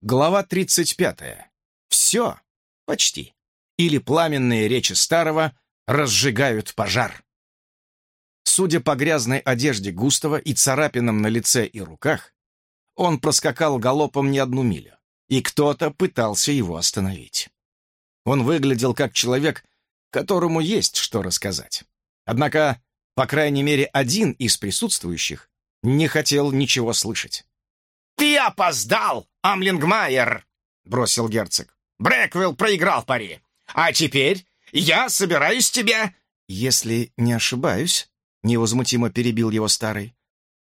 Глава 35. Все. Почти. Или пламенные речи старого разжигают пожар. Судя по грязной одежде Густава и царапинам на лице и руках, он проскакал галопом не одну милю, и кто-то пытался его остановить. Он выглядел как человек, которому есть что рассказать. Однако, по крайней мере, один из присутствующих не хотел ничего слышать. «Ты опоздал, Амлингмайер!» — бросил герцог. «Брэквилл проиграл пари. А теперь я собираюсь тебя...» «Если не ошибаюсь», — невозмутимо перебил его старый,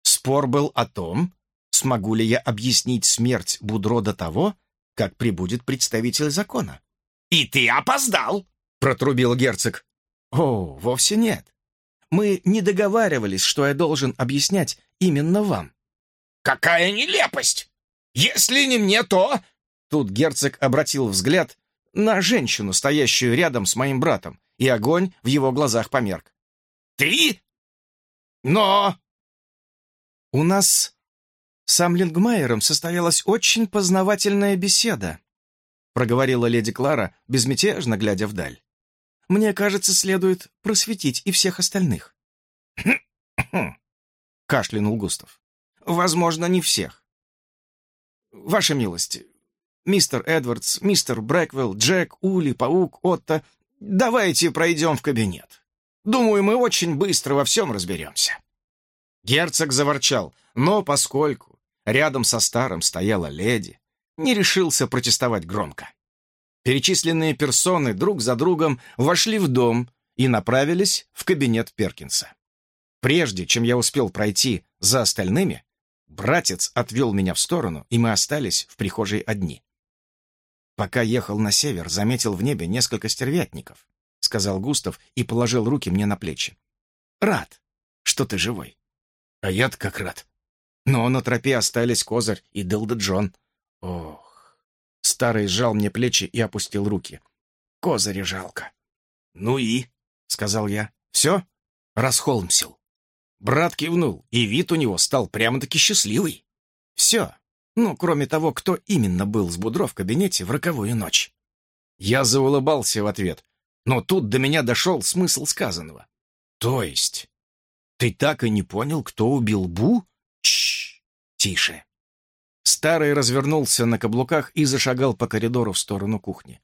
«спор был о том, смогу ли я объяснить смерть Будро до того, как прибудет представитель закона». «И ты опоздал!» — протрубил герцог. «О, вовсе нет. Мы не договаривались, что я должен объяснять именно вам. Какая нелепость! Если не мне, то...» Тут герцог обратил взгляд на женщину, стоящую рядом с моим братом, и огонь в его глазах померк. «Ты? Но...» «У нас с Амлингмайером состоялась очень познавательная беседа», проговорила леди Клара, безмятежно глядя вдаль. «Мне кажется, следует просветить и всех остальных». кашлянул Густав. Возможно, не всех. Ваша милость, мистер Эдвардс, мистер Брэквелл, Джек, Ули, Паук, Отто, давайте пройдем в кабинет. Думаю, мы очень быстро во всем разберемся». Герцог заворчал, но поскольку рядом со старым стояла леди, не решился протестовать громко. Перечисленные персоны друг за другом вошли в дом и направились в кабинет Перкинса. Прежде чем я успел пройти за остальными, Братец отвел меня в сторону, и мы остались в прихожей одни. Пока ехал на север, заметил в небе несколько стервятников, сказал Густав и положил руки мне на плечи. Рад, что ты живой. А я-то как рад. Но на тропе остались Козырь и Дылда Джон. Ох. Старый сжал мне плечи и опустил руки. Козыря жалко. Ну и, сказал я. Все? Расхолмсил. Брат кивнул, и вид у него стал прямо-таки счастливый. Все. Ну, кроме того, кто именно был с Будро в кабинете в роковую ночь. Я заулыбался в ответ, но тут до меня дошел смысл сказанного. То есть, ты так и не понял, кто убил Бу? Чш, тише. Старый развернулся на каблуках и зашагал по коридору в сторону кухни.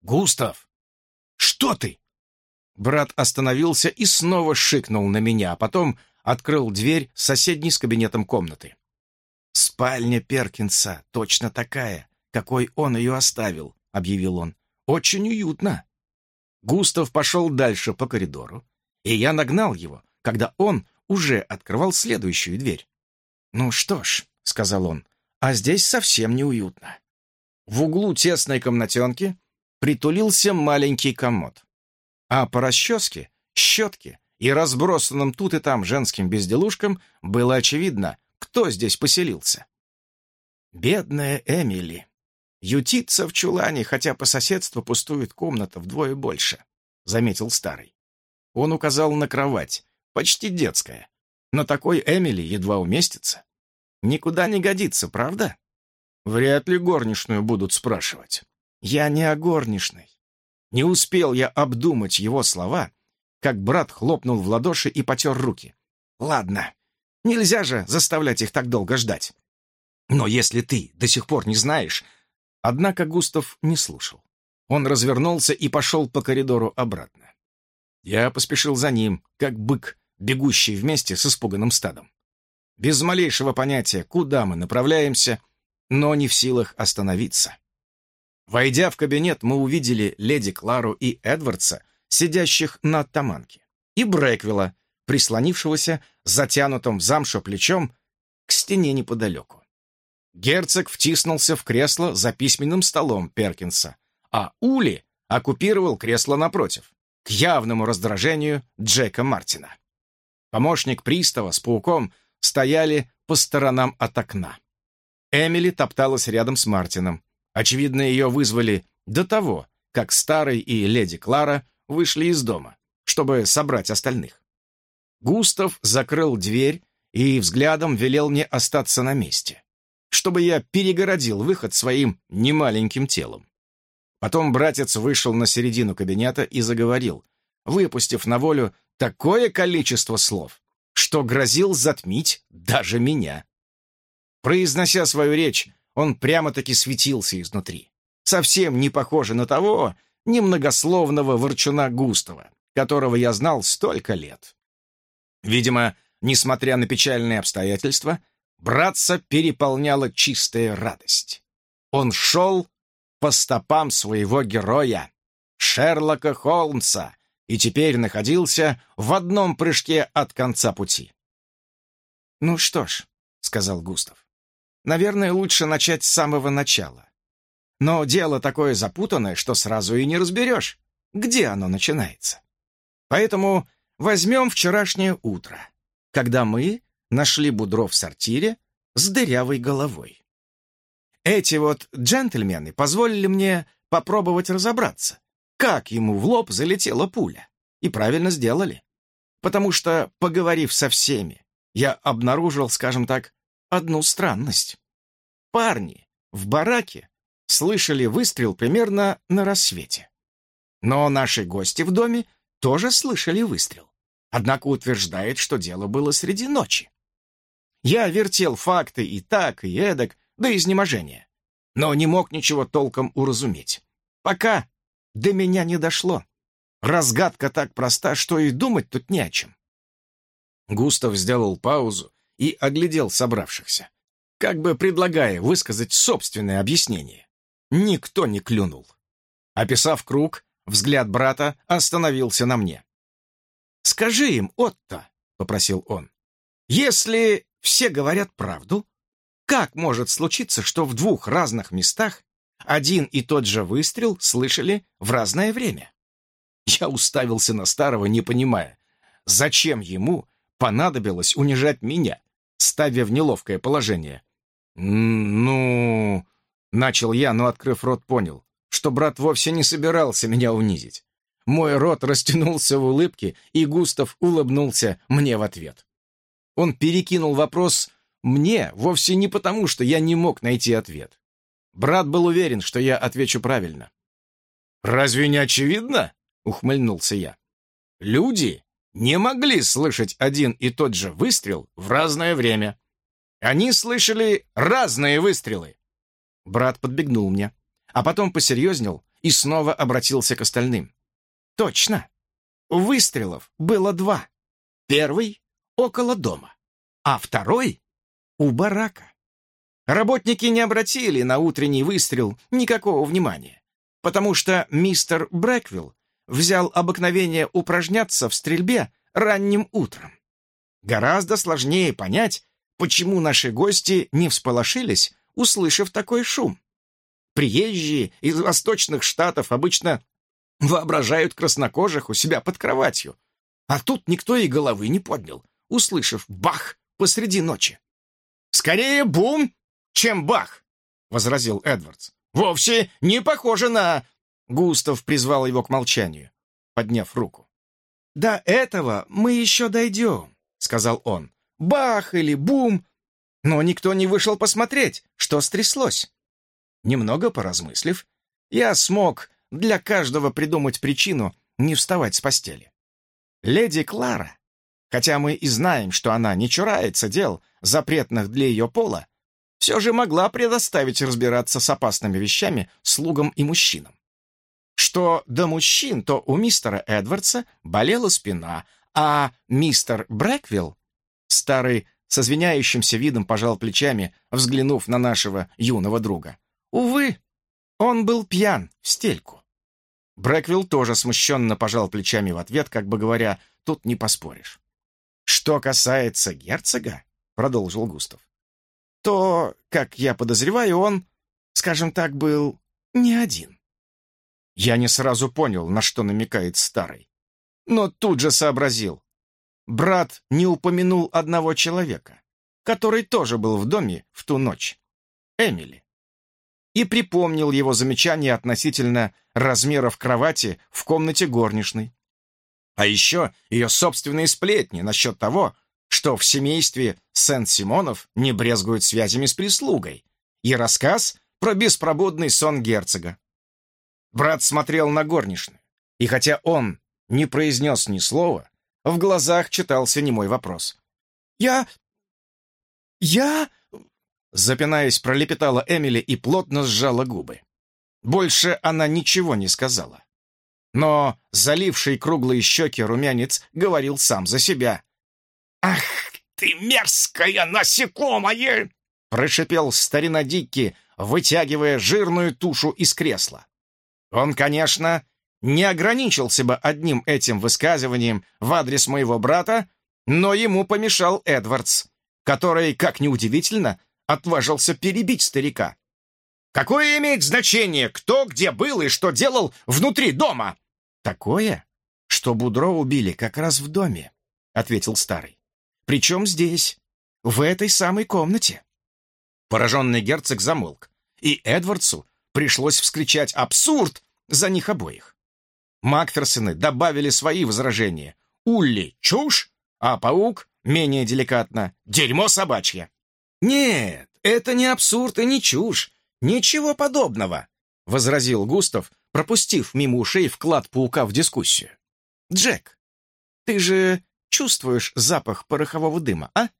«Густав! Что ты?» Брат остановился и снова шикнул на меня, а потом открыл дверь соседней с кабинетом комнаты. «Спальня Перкинса точно такая, какой он ее оставил», — объявил он. «Очень уютно». Густав пошел дальше по коридору, и я нагнал его, когда он уже открывал следующую дверь. «Ну что ж», — сказал он, — «а здесь совсем неуютно». В углу тесной комнатенки притулился маленький комод а по расческе, щетке и разбросанным тут и там женским безделушкам было очевидно, кто здесь поселился. Бедная Эмили. Ютится в чулане, хотя по соседству пустует комната вдвое больше, заметил старый. Он указал на кровать, почти детская. Но такой Эмили едва уместится. Никуда не годится, правда? Вряд ли горничную будут спрашивать. Я не о горничной. Не успел я обдумать его слова, как брат хлопнул в ладоши и потер руки. «Ладно, нельзя же заставлять их так долго ждать. Но если ты до сих пор не знаешь...» Однако Густав не слушал. Он развернулся и пошел по коридору обратно. Я поспешил за ним, как бык, бегущий вместе с испуганным стадом. Без малейшего понятия, куда мы направляемся, но не в силах остановиться. Войдя в кабинет, мы увидели леди Клару и Эдвардса, сидящих на оттаманке, и Брэквилла, прислонившегося затянутым в замшу плечом к стене неподалеку. Герцог втиснулся в кресло за письменным столом Перкинса, а Ули оккупировал кресло напротив, к явному раздражению Джека Мартина. Помощник пристава с пауком стояли по сторонам от окна. Эмили топталась рядом с Мартином, Очевидно, ее вызвали до того, как Старый и леди Клара вышли из дома, чтобы собрать остальных. Густав закрыл дверь и взглядом велел мне остаться на месте. чтобы я перегородил выход своим немаленьким телом. Потом братец вышел на середину кабинета и заговорил, выпустив на волю такое количество слов, что грозил затмить даже меня. Произнося свою речь, он прямо-таки светился изнутри. Совсем не похоже на того немногословного ворчуна Густава, которого я знал столько лет. Видимо, несмотря на печальные обстоятельства, братца переполняла чистая радость. Он шел по стопам своего героя, Шерлока Холмса, и теперь находился в одном прыжке от конца пути. «Ну что ж», — сказал Густав, — «наверное, лучше начать с самого начала. Но дело такое запутанное, что сразу и не разберешь, где оно начинается. Поэтому возьмем вчерашнее утро, когда мы нашли Будро в сортире с дырявой головой. Эти вот джентльмены позволили мне попробовать разобраться, как ему в лоб залетела пуля. И правильно сделали. Потому что, поговорив со всеми, я обнаружил, скажем так, одну странность. Парни в бараке слышали выстрел примерно на рассвете. Но наши гости в доме тоже слышали выстрел. Однако утверждает, что дело было среди ночи. Я вертел факты и так, и эдак, до изнеможения. Но не мог ничего толком уразуметь. Пока до меня не дошло. Разгадка так проста, что и думать тут не о чем. Густав сделал паузу и оглядел собравшихся, как бы предлагая высказать собственное объяснение. Никто не клюнул. Описав круг, взгляд брата остановился на мне. «Скажи им, Отто», — попросил он, — «если все говорят правду, как может случиться, что в двух разных местах один и тот же выстрел слышали в разное время? Я уставился на старого, не понимая, зачем ему понадобилось унижать меня, ставя в неловкое положение. «Ну...» — начал я, но, открыв рот, понял, что брат вовсе не собирался меня унизить. Мой рот растянулся в улыбке, и Густав улыбнулся мне в ответ. Он перекинул вопрос мне вовсе не потому, что я не мог найти ответ. Брат был уверен, что я отвечу правильно. «Разве не очевидно?» — ухмыльнулся я. «Люди не могли слышать один и тот же выстрел в разное время. Они слышали разные выстрелы». Брат подбегнул мне, а потом посерьезнел и снова обратился к остальным. «Точно. Выстрелов было два. Первый — около дома, а второй у барака. Работники не обратили на утренний выстрел никакого внимания, потому что мистер Брэквилл взял обыкновение упражняться в стрельбе ранним утром. Гораздо сложнее понять, почему наши гости не всполошились, услышав такой шум. Приезжие из восточных штатов обычно воображают краснокожих у себя под кроватью, а тут никто и головы не поднял, услышав бах посреди ночи. «Скорее бум, чем бах!» — возразил Эдвардс. «Вовсе не похоже на...» Густав призвал его к молчанию, подняв руку. «До этого мы еще дойдем», — сказал он. «Бах или бум!» Но никто не вышел посмотреть, что стряслось. Немного поразмыслив, я смог для каждого придумать причину не вставать с постели. Леди Клара хотя мы и знаем, что она не чурается дел, запретных для ее пола, все же могла предоставить разбираться с опасными вещами слугам и мужчинам. Что до мужчин, то у мистера Эдвардса болела спина, а мистер Брэквилл, старый с извиняющимся видом пожал плечами, взглянув на нашего юного друга. Увы, он был пьян в стельку. Брэквилл тоже смущенно пожал плечами в ответ, как бы говоря, тут не поспоришь. «Что касается герцога», — продолжил Густав, «то, как я подозреваю, он, скажем так, был не один». Я не сразу понял, на что намекает старый, но тут же сообразил. Брат не упомянул одного человека, который тоже был в доме в ту ночь. Эмили. И припомнил его замечание относительно размеров кровати в комнате горничной. А еще ее собственные сплетни насчет того, что в семействе Сент-Симонов не брезгуют связями с прислугой, и рассказ про беспробудный сон герцога. Брат смотрел на горничную, и хотя он не произнес ни слова, в глазах читался немой вопрос. «Я... я...» Запинаясь, пролепетала Эмили и плотно сжала губы. Больше она ничего не сказала. Но заливший круглые щеки румянец говорил сам за себя. «Ах, ты мерзкое насекомое!» прошипел старина вытягивая жирную тушу из кресла. Он, конечно, не ограничился бы одним этим высказыванием в адрес моего брата, но ему помешал Эдвардс, который, как ни удивительно, отважился перебить старика. «Какое имеет значение, кто где был и что делал внутри дома?» «Такое, что Будро убили как раз в доме», — ответил старый. «Причем здесь, в этой самой комнате». Пораженный герцог замолк, и Эдвардсу пришлось вскричать «Абсурд!» за них обоих. Макферсоны добавили свои возражения. Улли — чушь, а паук — менее деликатно — дерьмо собачье. «Нет, это не абсурд и не чушь. Ничего подобного», — возразил Густав, пропустив мимо ушей вклад паука в дискуссию. «Джек, ты же чувствуешь запах порохового дыма, а?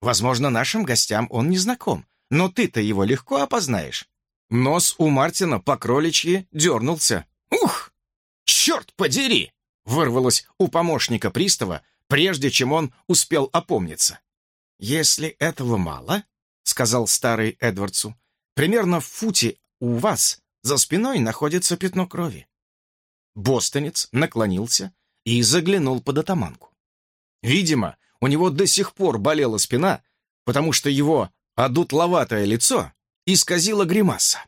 Возможно, нашим гостям он не знаком, но ты-то его легко опознаешь». Нос у Мартина по кроличьи дернулся. «Ух! Черт подери!» — вырвалось у помощника пристава, прежде чем он успел опомниться. «Если этого мало, — сказал старый Эдвардсу, — примерно в футе у вас за спиной находится пятно крови». Бостонец наклонился и заглянул под атаманку. Видимо, у него до сих пор болела спина, потому что его одутловатое лицо исказило гримаса.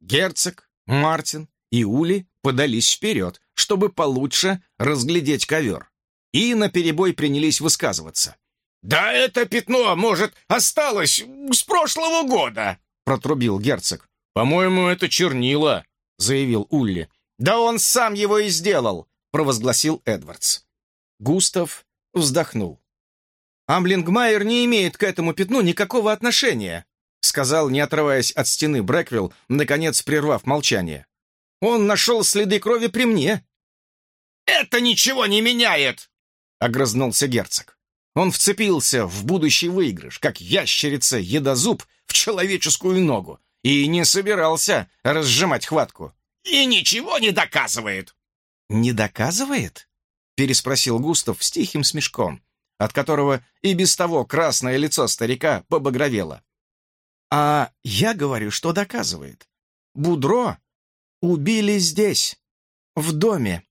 Герцог, Мартин и Ули подались вперед, чтобы получше разглядеть ковер, и наперебой принялись высказываться. «Да это пятно, может, осталось с прошлого года!» — протрубил герцог. «По-моему, это чернила», — заявил Улли. «Да он сам его и сделал», — провозгласил Эдвардс. Густав вздохнул. «Амблингмайер не имеет к этому пятну никакого отношения», сказал, не отрываясь от стены Брэквилл, наконец прервав молчание. «Он нашел следы крови при мне». «Это ничего не меняет!» — огрызнулся герцог. Он вцепился в будущий выигрыш, как ящерица-едозуб в человеческую ногу, и не собирался разжимать хватку. «И ничего не доказывает!» «Не доказывает?» — переспросил Густав с тихим смешком, от которого и без того красное лицо старика побагровело. «А я говорю, что доказывает. Будро убили здесь, в доме».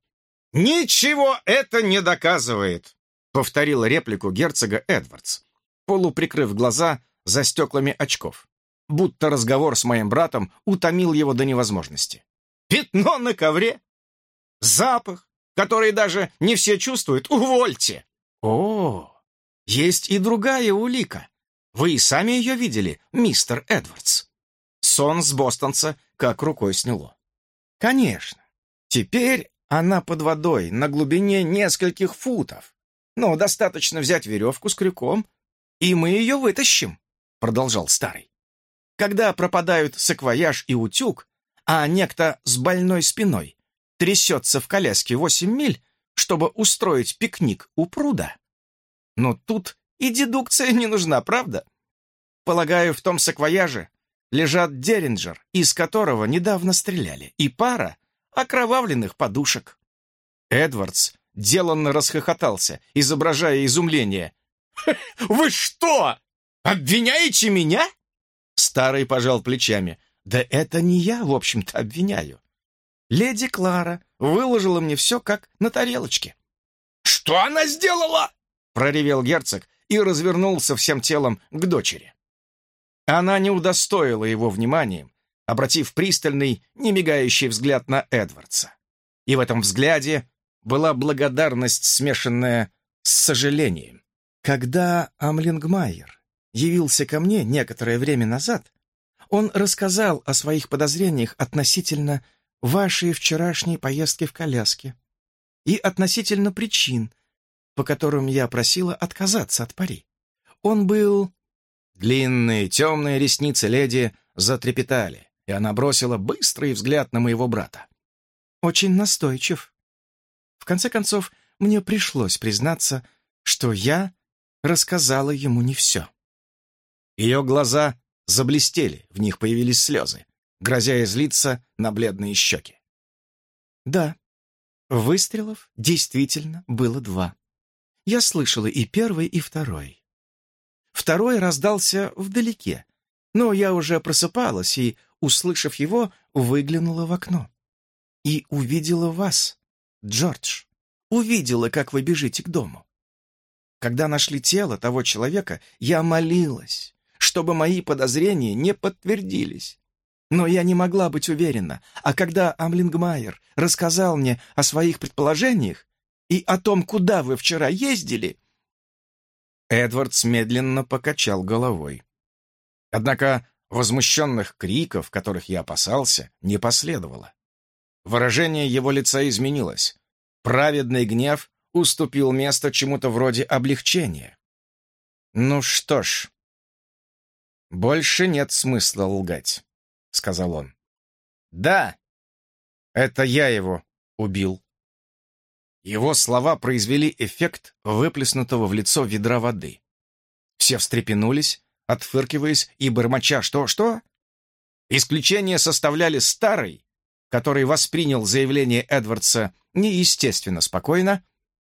«Ничего это не доказывает!» повторил реплику герцога Эдвардс, полуприкрыв глаза за стеклами очков, будто разговор с моим братом утомил его до невозможности. «Пятно на ковре? Запах, который даже не все чувствуют? Увольте!» «О, есть и другая улика. Вы и сами ее видели, мистер Эдвардс». Сон с бостонца как рукой сняло. «Конечно. Теперь она под водой на глубине нескольких футов. Но достаточно взять веревку с крюком, и мы ее вытащим», — продолжал старый. «Когда пропадают саквояж и утюг, а некто с больной спиной трясется в коляске восемь миль, чтобы устроить пикник у пруда. Но тут и дедукция не нужна, правда? Полагаю, в том саквояже лежат Деринджер, из которого недавно стреляли, и пара окровавленных подушек. Эдвардс деланно расхохотался, изображая изумление. «Вы что, обвиняете меня?» Старый пожал плечами. «Да это не я, в общем-то, обвиняю. Леди Клара выложила мне все как на тарелочке». «Что она сделала?» проревел герцог и развернулся всем телом к дочери. Она не удостоила его вниманием, обратив пристальный, немигающий взгляд на Эдвардса. И в этом взгляде была благодарность, смешанная с сожалением. Когда Амлингмайер явился ко мне некоторое время назад, он рассказал о своих подозрениях относительно вашей вчерашней поездки в коляске и относительно причин, по которым я просила отказаться от пари. Он был...» Длинные темные ресницы леди затрепетали, и она бросила быстрый взгляд на моего брата. «Очень настойчив. В конце концов, мне пришлось признаться, что я рассказала ему не все». Ее глаза заблестели, в них появились слезы, грозя излиться на бледные щеки. «Да, выстрелов действительно было два. Я слышала и первый, и второй. Второй раздался вдалеке, но я уже просыпалась и, услышав его, выглянула в окно. И увидела вас, Джордж. Увидела, как вы бежите к дому. Когда нашли тело того человека, я молилась, чтобы мои подозрения не подтвердились. Но я не могла быть уверена, а когда Амлингмайер рассказал мне о своих предположениях и о том, куда вы вчера ездили, Эдвардс медленно покачал головой. Однако возмущенных криков, которых я опасался, не последовало. Выражение его лица изменилось. Праведный гнев уступил место чему-то вроде облегчения. «Ну что ж, больше нет смысла лгать», — сказал он. «Да, это я его убил». Его слова произвели эффект выплеснутого в лицо ведра воды. Все встрепенулись, отфыркиваясь и бормоча «что-что?». Исключение составляли старый, который воспринял заявление Эдвардса неестественно спокойно,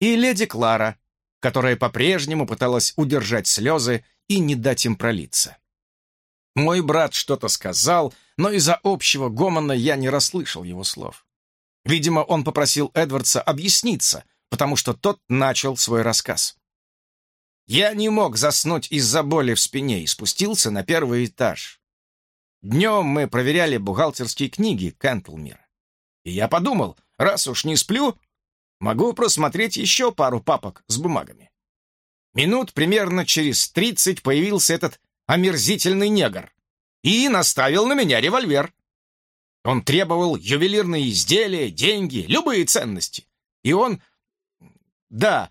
и леди Клара, которая по-прежнему пыталась удержать слезы и не дать им пролиться. Мой брат что-то сказал, но из-за общего гомона я не расслышал его слов. Видимо, он попросил Эдвардса объясниться, потому что тот начал свой рассказ. Я не мог заснуть из-за боли в спине и спустился на первый этаж. Днем мы проверяли бухгалтерские книги Кентлмира. И я подумал, раз уж не сплю, могу просмотреть еще пару папок с бумагами. Минут примерно через тридцать появился этот омерзительный негр и наставил на меня револьвер. Он требовал ювелирные изделия, деньги, любые ценности. И он... Да...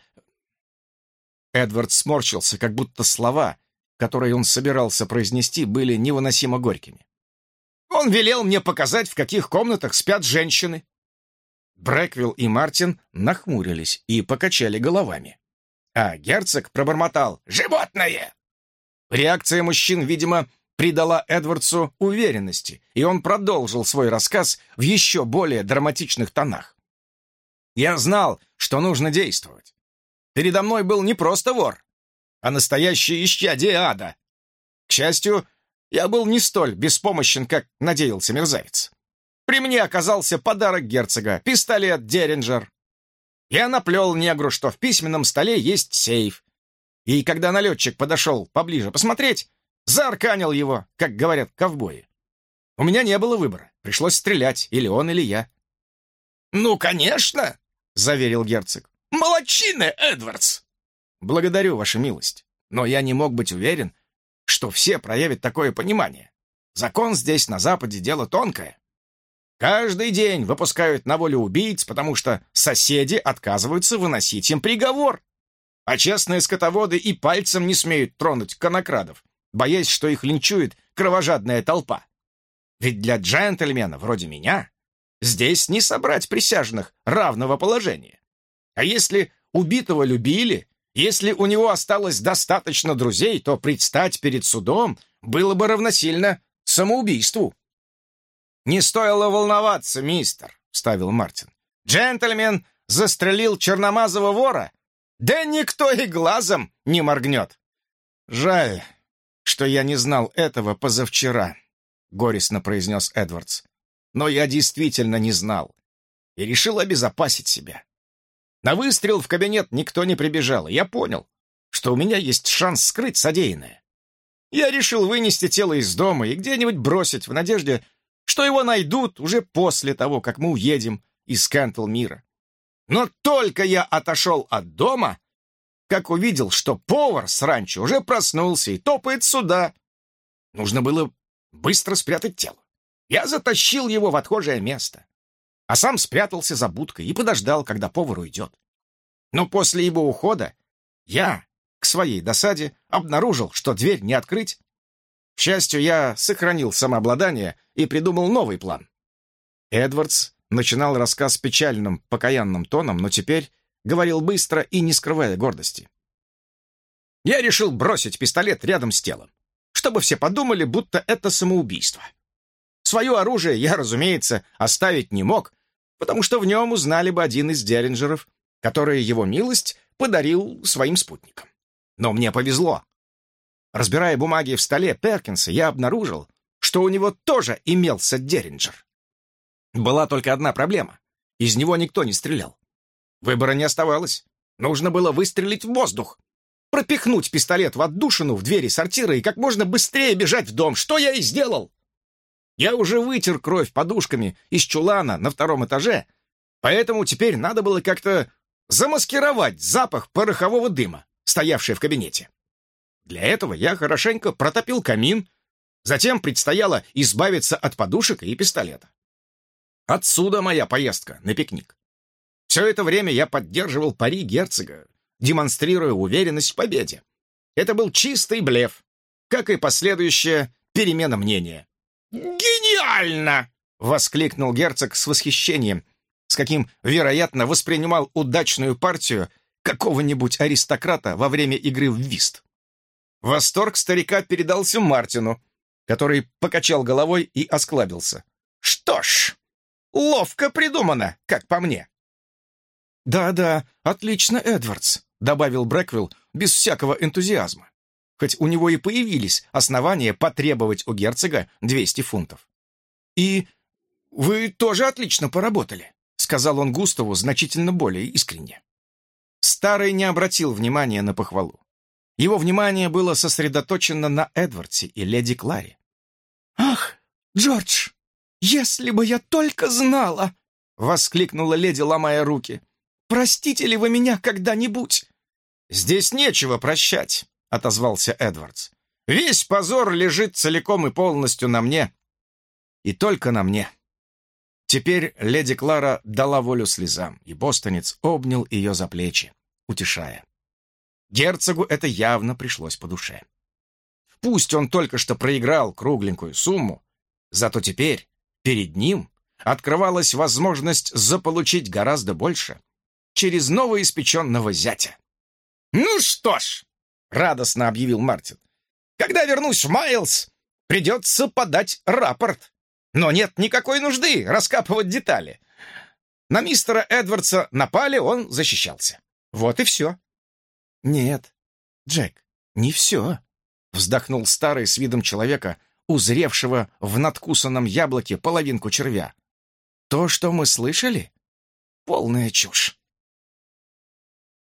Эдвард сморщился, как будто слова, которые он собирался произнести, были невыносимо горькими. Он велел мне показать, в каких комнатах спят женщины. Брэквилл и Мартин нахмурились и покачали головами. А герцог пробормотал «Животное!». Реакция мужчин, видимо, придала Эдвардсу уверенности, и он продолжил свой рассказ в еще более драматичных тонах. «Я знал, что нужно действовать. Передо мной был не просто вор, а настоящий исчадие ада. К счастью, я был не столь беспомощен, как надеялся мерзавец. При мне оказался подарок герцога, пистолет Деринджер. Я наплел негру, что в письменном столе есть сейф. И когда налетчик подошел поближе посмотреть, Заарканил его, как говорят ковбои. У меня не было выбора. Пришлось стрелять, или он, или я. «Ну, конечно!» — заверил герцог. «Молодчина, Эдвардс!» «Благодарю, ваша милость, но я не мог быть уверен, что все проявят такое понимание. Закон здесь, на Западе, дело тонкое. Каждый день выпускают на волю убийц, потому что соседи отказываются выносить им приговор. А честные скотоводы и пальцем не смеют тронуть конокрадов, боясь, что их линчует кровожадная толпа. Ведь для джентльмена вроде меня здесь не собрать присяжных равного положения. А если убитого любили, если у него осталось достаточно друзей, то предстать перед судом было бы равносильно самоубийству. «Не стоило волноваться, мистер», — вставил Мартин. «Джентльмен застрелил черномазого вора? Да никто и глазом не моргнет». «Жаль, что я не знал этого позавчера», — горестно произнес Эдвардс. «Но я действительно не знал и решил обезопасить себя. На выстрел в кабинет никто не прибежал, и я понял, что у меня есть шанс скрыть содеянное. Я решил вынести тело из дома и где-нибудь бросить в надежде, что его найдут уже после того, как мы уедем из Кэнтл мира. Но только я отошел от дома, как увидел, что повар с ранчо уже проснулся и топает сюда. Нужно было быстро спрятать тело. Я затащил его в отхожее место, а сам спрятался за будкой и подождал, когда повар уйдет. Но после его ухода я, к своей досаде, обнаружил, что дверь не открыть. К счастью, я сохранил самообладание и придумал новый план. Эдвардс начинал рассказ печальным, покаянным тоном, но теперь говорил быстро и не скрывая гордости. Я решил бросить пистолет рядом с телом, чтобы все подумали, будто это самоубийство. Свое оружие я, разумеется, оставить не мог, потому что в нем узнали бы один из деринджеров, который его милость подарил своим спутникам. Но мне повезло. Разбирая бумаги в столе Перкинса, я обнаружил, что у него тоже имелся деринджер. Была только одна проблема. Из него никто не стрелял. Выбора не оставалось. Нужно было выстрелить в воздух пропихнуть пистолет в отдушину в двери сортира и как можно быстрее бежать в дом, что я и сделал. Я уже вытер кровь подушками из чулана на втором этаже, поэтому теперь надо было как-то замаскировать запах порохового дыма, стоявший в кабинете. Для этого я хорошенько протопил камин, затем предстояло избавиться от подушек и пистолета. Отсюда моя поездка на пикник. Все это время я поддерживал пари герцога, демонстрируя уверенность в победе. Это был чистый блеф, как и последующая перемена мнения. «Гениально!» — воскликнул герцог с восхищением, с каким, вероятно, воспринимал удачную партию какого-нибудь аристократа во время игры в вист. Восторг старика передался Мартину, который покачал головой и осклабился. «Что ж, ловко придумано, как по мне». «Да-да, отлично, Эдвардс», — добавил Брэквилл без всякого энтузиазма, хоть у него и появились основания потребовать у герцога 200 фунтов. «И вы тоже отлично поработали», — сказал он Густаву значительно более искренне. Старый не обратил внимания на похвалу. Его внимание было сосредоточено на Эдвардсе и леди Кларе. «Ах, Джордж, если бы я только знала!» — воскликнула леди, ломая руки. Простите ли вы меня когда-нибудь?» «Здесь нечего прощать», — отозвался Эдвардс. «Весь позор лежит целиком и полностью на мне. И только на мне». Теперь леди Клара дала волю слезам, и бостонец обнял ее за плечи, утешая. Герцогу это явно пришлось по душе. Пусть он только что проиграл кругленькую сумму, зато теперь перед ним открывалась возможность заполучить гораздо больше через новоиспеченного зятя. «Ну что ж», — радостно объявил Мартин, «когда вернусь в Майлз, придется подать рапорт. Но нет никакой нужды раскапывать детали. На мистера Эдвардса напали, он защищался. Вот и все». «Нет, Джек, не все», — вздохнул старый с видом человека, узревшего в надкусанном яблоке половинку червя. «То, что мы слышали, полная чушь».